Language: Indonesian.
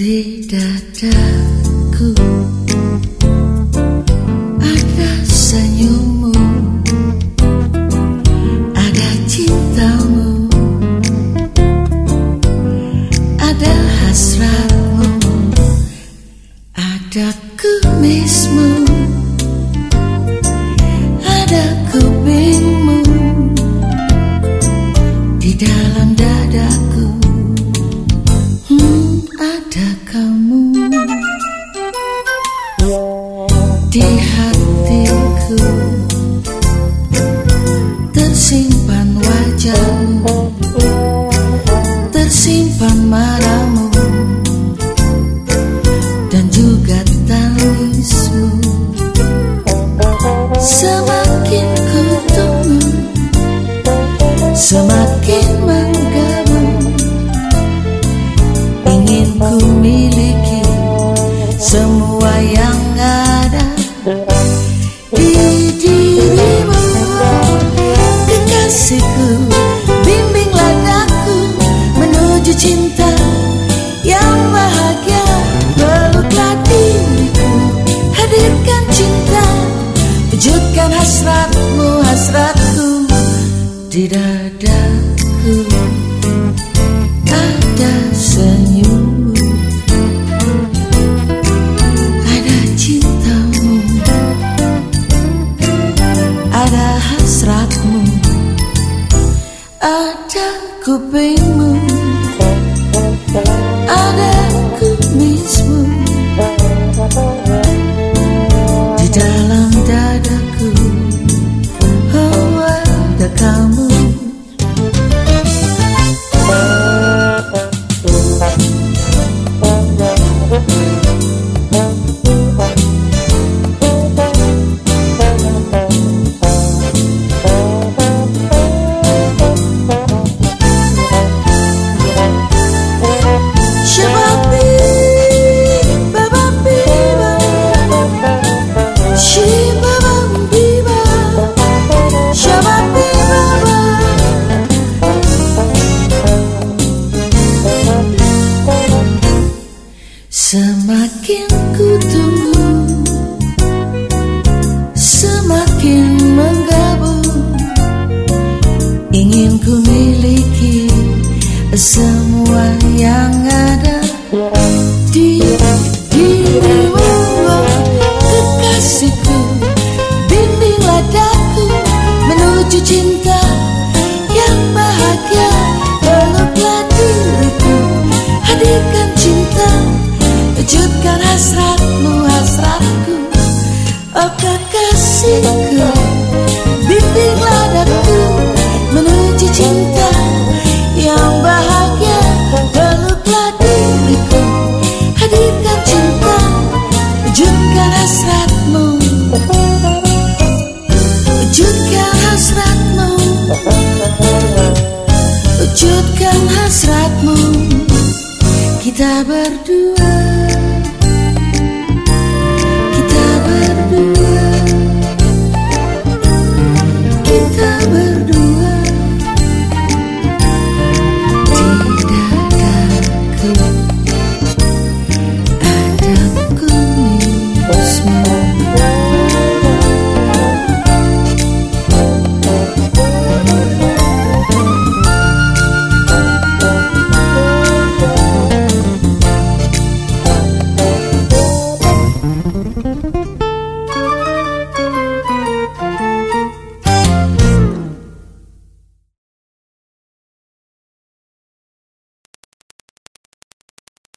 di dadaku. Ada senyummu ada cintamu ada hasratmu ada kumismu ada kupingmu. Di dalam di hatiku. Tersimpan wajahmu. Tersimpan maramu. Dan juga tangismu semakin kutunggu, semakin menggabu ingin ku milik. Kekasihku Bimbinglah aku Menuju cinta Yang bahagia. Peluklah diriku Hadirkan cinta. Wujudkan hasratmu Hasratku Di dadaku. Ada senyum kupingmu 想 Kita berdua